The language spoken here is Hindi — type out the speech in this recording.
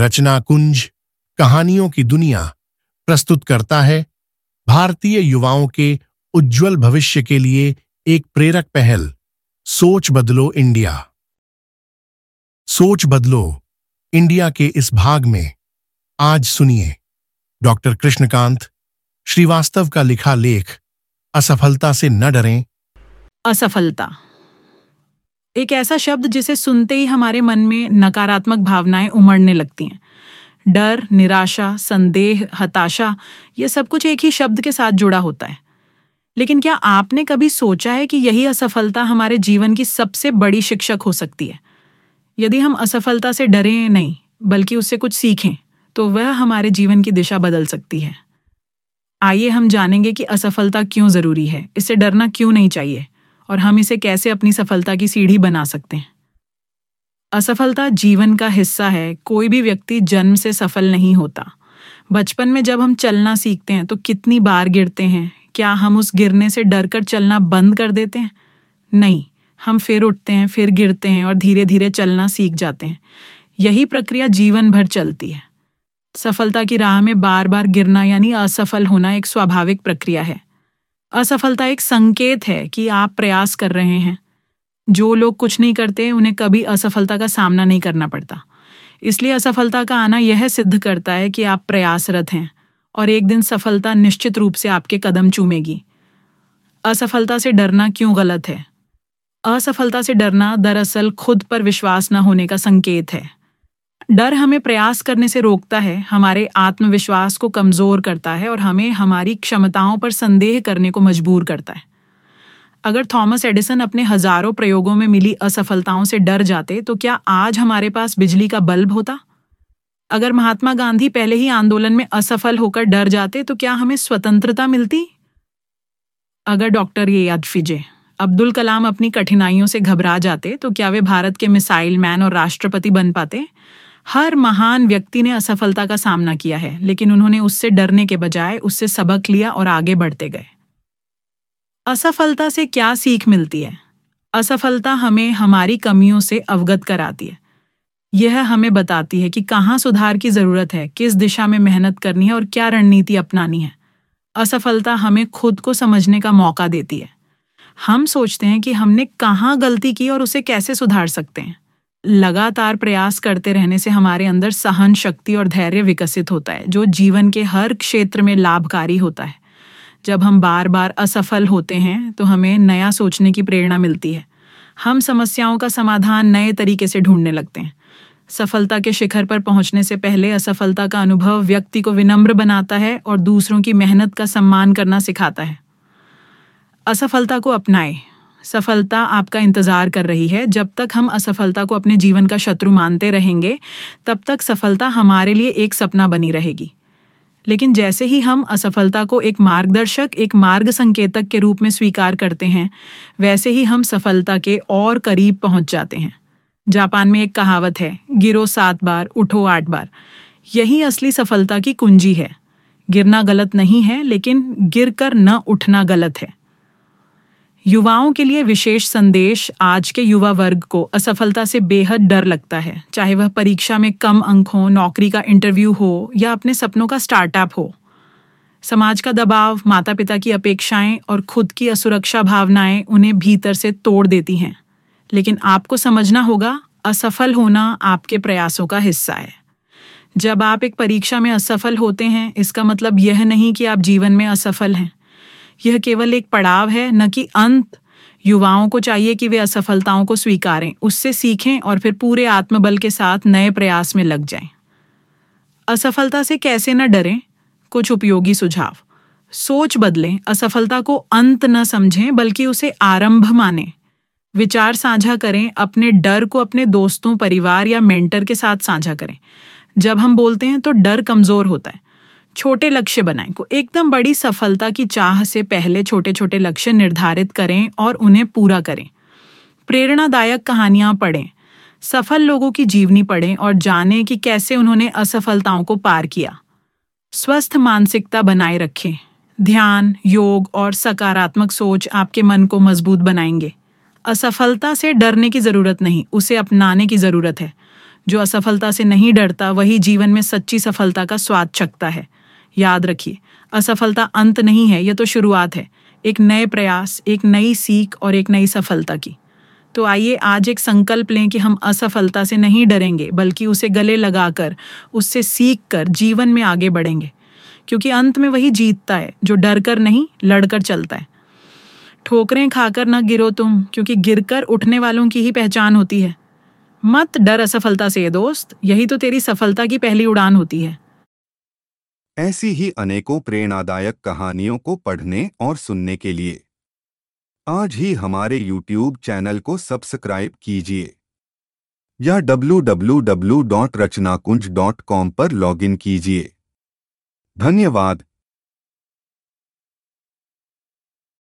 रचना कुंज कहानियों की दुनिया प्रस्तुत करता है भारतीय युवाओं के उज्जवल भविष्य के लिए एक प्रेरक पहल, सोच बदलो इंडिया। सोच बदलो इंडिया के इस भाग में आज सुनिए डॉक्टर कृष्णकांत, श्रीवास्तव का लिखा लेख, असफलता से न डरें। असफलता। एक ऐसा शब्द जिसे सुनते ही हमारे मन में नकारात्मक भावनाएँ उमड़ने लगती हैं। डर, निराशा, संदेह, हताशा, ये सब कुछ एक ही शब्द के साथ जुड़ा होता है। लेकिन क्या आपने कभी सोचा है कि यही असफलता हमारे जीवन की सबसे बड़ी शिक्षक हो सकती है? यदि हम असफलता से डरें, नहीं, बल्कि उससे कुछ सीखें तो वह हमारे जीवन की दिशा बदल सकती है। आइए हम जानेंगे कि असफलता क्यों ज़रूरी है। इससे डरना क्यों नहीं चाहिए? और हम इसे कैसे अपनी सफलता की सीढ़ी बना सकते हैं? असफलता जीवन का हिस्सा है, कोई भी व्यक्ति जन्म से सफल नहीं होता। बचपन में जब हम चलना सीखते हैं तो कितनी बार गिरते हैं? क्या हम उस गिरने से डरकर चलना बंद कर देते हैं? नहीं, हम फिर उठते हैं, फिर गिरते हैं और धीरे धीरे चलना सीख जाते हैं। यही प्रक्रिया जीवन भर चलती है। सफलता की राह में बार बार गिरना यानी असफल होना एक स्वाभाविक प्रक्रिया है। असफलता एक संकेत है कि आप प्रयास कर रहे हैं। जो लोग कुछ नहीं करते, उन्हें कभी असफलता का सामना नहीं करना पड़ता। इसलिए असफलता का आना यह सिद्ध करता है कि आप प्रयासरत हैं और एक दिन सफलता निश्चित रूप से आपके कदम चूमेगी। असफलता से डरना क्यों गलत है? असफलता से डरना दरअसल खुद पर विश्वास न होने का संकेत है। डर हमें प्रयास करने से रोकता है, हमारे आत्मविश्वास को कमज़ोर करता है और हमें हमारी क्षमताओं पर संदेह करने को मजबूर करता है। अगर थॉमस एडिसन अपने हज़ारों प्रयोगों में मिली असफलताओं से डर जाते तो क्या आज हमारे पास बिजली का बल्ब होता? अगर महात्मा गांधी पहले ही आंदोलन में असफल होकर डर जाते तो क्या हमें स्वतंत्रता मिलती? अगर डॉक्टर ये याद फिजे अब्दुल कलाम अपनी कठिनाइयों से घबरा जाते तो क्या वे भारत के मिसाइल मैन और राष्ट्रपति बन पाते? हर महान व्यक्ति ने असफलता का सामना किया है, लेकिन उन्होंने उससे डरने के बजाय उससे सबक लिया और आगे बढ़ते गए। असफलता से क्या सीख मिलती है? असफलता हमें हमारी कमियों से अवगत कराती है। यह हमें बताती है कि कहाँ सुधार की ज़रूरत है, किस दिशा में मेहनत करनी है और क्या रणनीति अपनानी है। असफलता हमें खुद को समझने का मौका देती है। हम सोचते हैं कि हमने कहाँ गलती की और उसे कैसे सुधार सकते हैं। लगातार प्रयास करते रहने से हमारे अंदर सहन शक्ति और धैर्य विकसित होता है, जो जीवन के हर क्षेत्र में लाभकारी होता है। जब हम बार बार असफल होते हैं तो हमें नया सोचने की प्रेरणा मिलती है। हम समस्याओं का समाधान नए तरीके से ढूँढने लगते हैं। सफलता के शिखर पर पहुँचने से पहले असफलता का अनुभव व्यक्ति को विनम्र बनाता है और दूसरों की मेहनत का सम्मान करना सिखाता है। असफलता को अपनाएँ। सफलता आपका इंतज़ार कर रही है। जब तक हम असफलता को अपने जीवन का शत्रु मानते रहेंगे, तब तक सफलता हमारे लिए एक सपना बनी रहेगी। लेकिन जैसे ही हम असफलता को एक मार्गदर्शक, एक मार्ग संकेतक के रूप में स्वीकार करते हैं, वैसे ही हम सफलता के और करीब पहुँच जाते हैं। जापान में एक कहावत है, गिरो सात बार, उठो आठ बार। यही असली सफलता की कुंजी है। गिरना गलत नहीं है, लेकिन गिर कर न उठना गलत है। युवाओं के लिए विशेष संदेश आज के युवा वर्ग को असफलता से बेहद डर लगता है। चाहे वह परीक्षा में कम अंक हो, नौकरी का इंटरव्यू हो या अपने सपनों का स्टार्टअप हो। समाज का दबाव माता पिता की अपेक्षाएँ और खुद की असुरक्षा भावनाएँ उन्हें भीतर से तोड़ देती हैं। लेकिन आपको समझना होगा, असफल होना आपके प्रयासों का हिस्सा है। जब आप एक परीक्षा में असफल होते हैं, इसका मतलब यह नहीं कि आप जीवन में असफल हैं। यह केवल एक पड़ाव है, न कि अंत। युवाओं को चाहिए कि वे असफलताओं को स्वीकारें, उससे सीखें और फिर पूरे आत्मबल के साथ नए प्रयास में लग जाएँ। असफलता से कैसे न डरें? कुछ उपयोगी सुझाव। सोच बदलें, असफलता को अंत न समझें, बल्कि उसे आरंभ माने। विचार साझा करें, अपने डर को अपने दोस्तों, परिवार या मेंटर के साथ साझा करें। जब हम बोलते हैं तो डर कमज़ोर होता है। छोटे लक्ष्य बनाएँ, को एकदम बड़ी सफलता की चाह से पहले छोटे छोटे लक्ष्य निर्धारित करें और उन्हें पूरा करें। प्रेरणादायक कहानियाँ पढ़ें, सफल लोगों की जीवनी पढ़ें और जानें कि कैसे उन्होंने असफलताओं को पार किया। स्वस्थ मानसिकता बनाए रखें। ध्यान, योग और सकारात्मक सोच आपके मन को मज़बूत बनाएँगे। असफलता से डरने की ज़रूरत नहीं, उसे अपनाने की ज़रूरत है। जो असफलता से नहीं डरता, वही जीवन में सच्ची सफलता का स्वाद चखता है। याद रखिए। असफलता अंत नहीं है यह तो शुरुआत है। एक नए प्रयास, एक नई सीख और एक नई सफलता की। तो आइए आज एक संकल्प लें कि हम असफलता से नहीं डरेंगे, बल्कि उसे गले लगाकर, उससे सीख कर जीवन में आगे बढ़ेंगे। क्योंकि अंत में वही जीतता है, जो डर कर नहीं, लड़कर चलता है। ठोकरें खाकर न गिरो तुम, क्योंकि गिरकर उठने वालों की ही पहचान होती है। मत डर असफलता से दोस्त। यही तो तेरी सफलता की पहली उड़ान होती है। ऐसी ही अनेकों प्रेरणादायक कहानियों को पढ़ने और सुनने के लिए। आज ही हमारे YouTube चैनल को सब्सक्राइब कीजिए। या www.rachnakunj.com पर लॉगिन कीजिए। धन्यवाद।